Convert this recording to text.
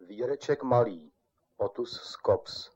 Víreček malý, Otus scops